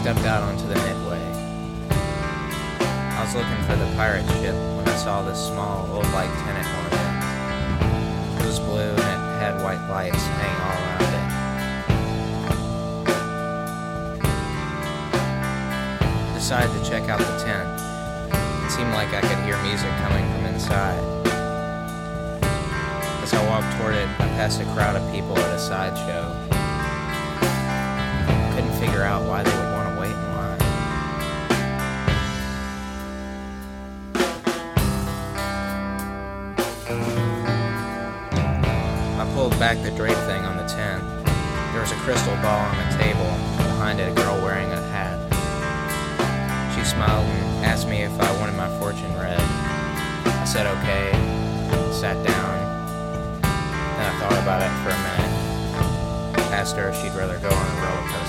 stepped out onto the midway. I was looking for the pirate ship when I saw this small, old like tenant hornet. It was blue and it had white lights hanging all around it. Decided to check out the tent. It seemed like I could hear music coming from inside. As I walked toward it, I passed a crowd of people at a sideshow. Couldn't figure out why they pulled back the drape thing on the tent. There was a crystal ball on the table, and behind it a girl wearing a hat. She smiled and asked me if I wanted my fortune read. I said okay, sat down. Then I thought about it for a minute. Asked her if she'd rather go on a roller coaster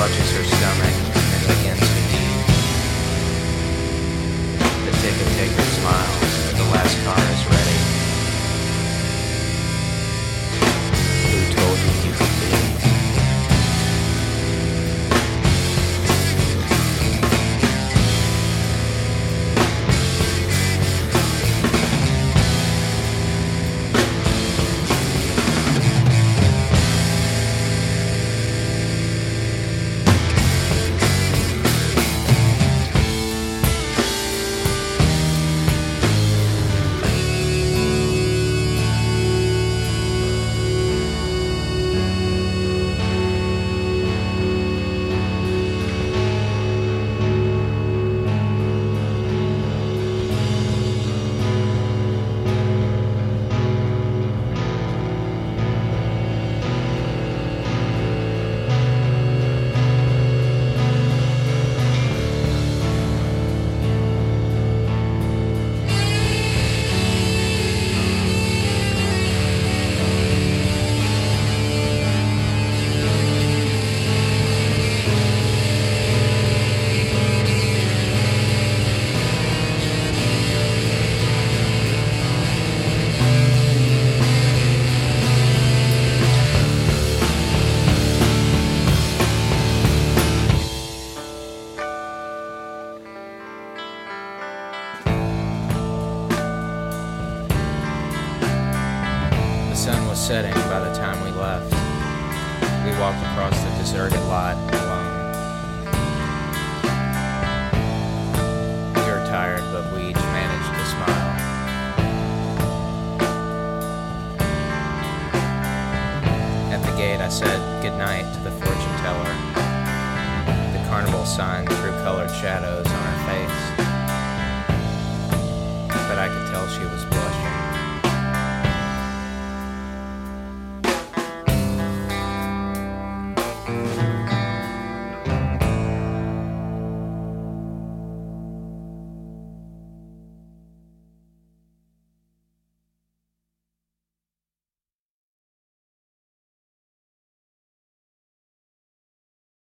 clutches her stomach setting by the time we left. We walked across the deserted lot alone. We were tired, but we each managed to smile. At the gate, I said goodnight to the fortune teller. The carnival sign threw colored shadows on her face, but I could tell she was blushing.